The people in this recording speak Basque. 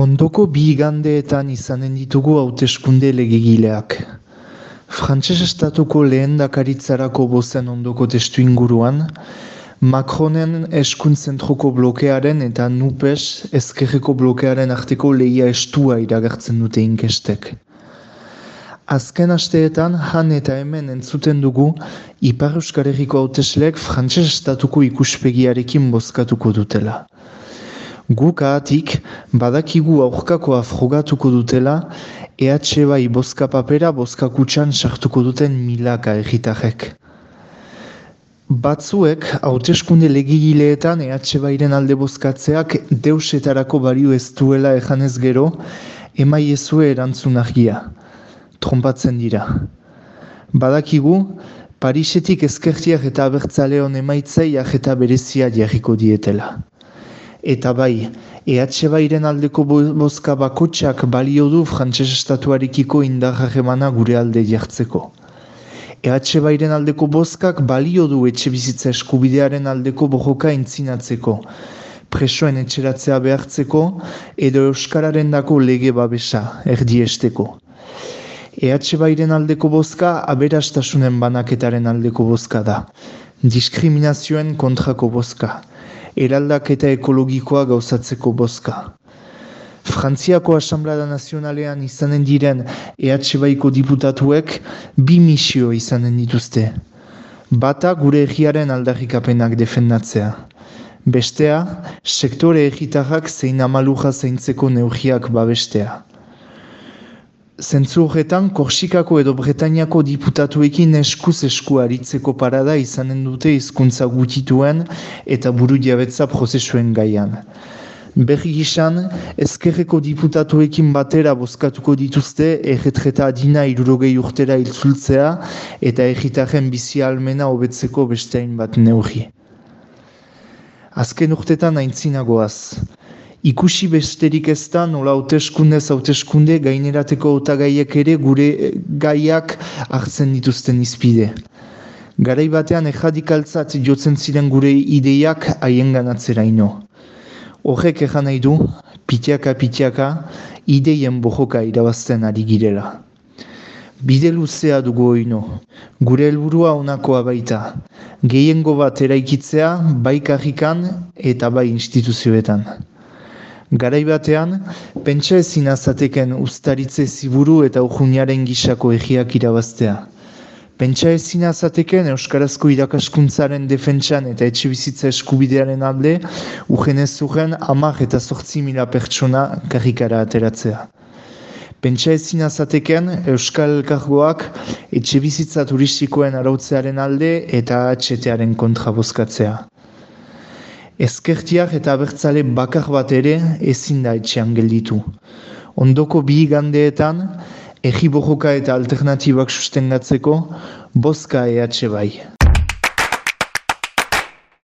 Ondoko bi igandeetan izanen ditugu hauteskunde legegileak. Frantses estatuko lehen dakaritzarako bozen ondoko testu inguruan, Macronen eskuntzentroko blokearen eta Nupes ezkerreko blokearen arteko lehia estua iragertzen dute inkestek. Azken asteetan, han eta hemen entzuten dugu, Ipar Euskal Herriko hauteslek frantses estatuko ikuspegiarekin bozkatuko dutela. Guk ahatik, badakigu aurkakoa frogatuko dutela, EH bai boska papera boska kutsan sartuko duten milaka egitarek. Batzuek, hauteskunde legigileetan EH bairen alde bozkatzeak deusetarako bario ez duela ejanez gero, emai ezue erantzun argia. Trompatzen dira. Badakigu, Parisetik ezkertiak eta abertzaleon emaitzaiak eta berezia jarriko dietela. Eta bai, EH bairen aldeko bozka bakotxak balio du frantses estatuarekiko indarra gure alde jartzeko. EH bairen aldeko bozkak balio du etxe bizitza eskubidearen aldeko bojoka entzinatzeko, presoen etxeratzea behartzeko edo Euskararen dako lege babesa, erdiesteko. EH bairen aldeko bozka aberastasunen banaketaren aldeko bozka da, diskriminazioen kontrako bozka eraldaketa ekologikoa gauzatzeko bozka. Frantziako Asamblada Nazionalean izanen diren EH Baiko diputatuek bi misio izanen dituzte. Bata gure egiaren aldarrikapenak defendatzea. Bestea, sektore egitarrak zein amaluja zeintzeko neugiak babestea. Zentzu horretan, Korsikako edo Bretainiako diputatuekin eskuz esku aritzeko parada izanen dute hizkuntza gutituen eta buru diabetza prozesuen gaian. Berri gizan, ezkerreko diputatuekin batera bozkatuko dituzte erretreta adina irurogei urtera iltzultzea eta erritaren bizi almena hobetzeko bestein bat neurri. Azken urtetan aintzinagoaz. Ikusi besterik ez da nola hauteskundez hauteskunde gainerateko otagaiek ere gure eh, gaiak hartzen dituzten izpide. Garai batean ejadikaltzat jotzen ziren gure ideiak haien ganatzera ino. Horrek egan nahi du, pitiaka pitiaka, ideien bojoka irabazten ari girela. Bide luzea dugu oino, gure helburua onakoa baita, gehiengo bat eraikitzea bai karrikan eta bai instituzioetan. Garai batean, pentsa ezin azateken ustaritze ziburu eta ujuniaren gisako egiak irabaztea. Pentsa ezin azateken Euskarazko irakaskuntzaren defentsan eta etxe bizitza eskubidearen alde, ujenez zugen amak eta sortzi mila pertsona karrikara ateratzea. Pentsa ezin azateken Euskal Elkargoak etxe bizitza turistikoen arautzearen alde eta atxetearen kontra bozkatzea. Ezkertiak eta abertzale bakar bat ere ezin da etxean gelditu. Ondoko bi gandeetan, egi eta alternatibak sustengatzeko, boska ehatxe bai.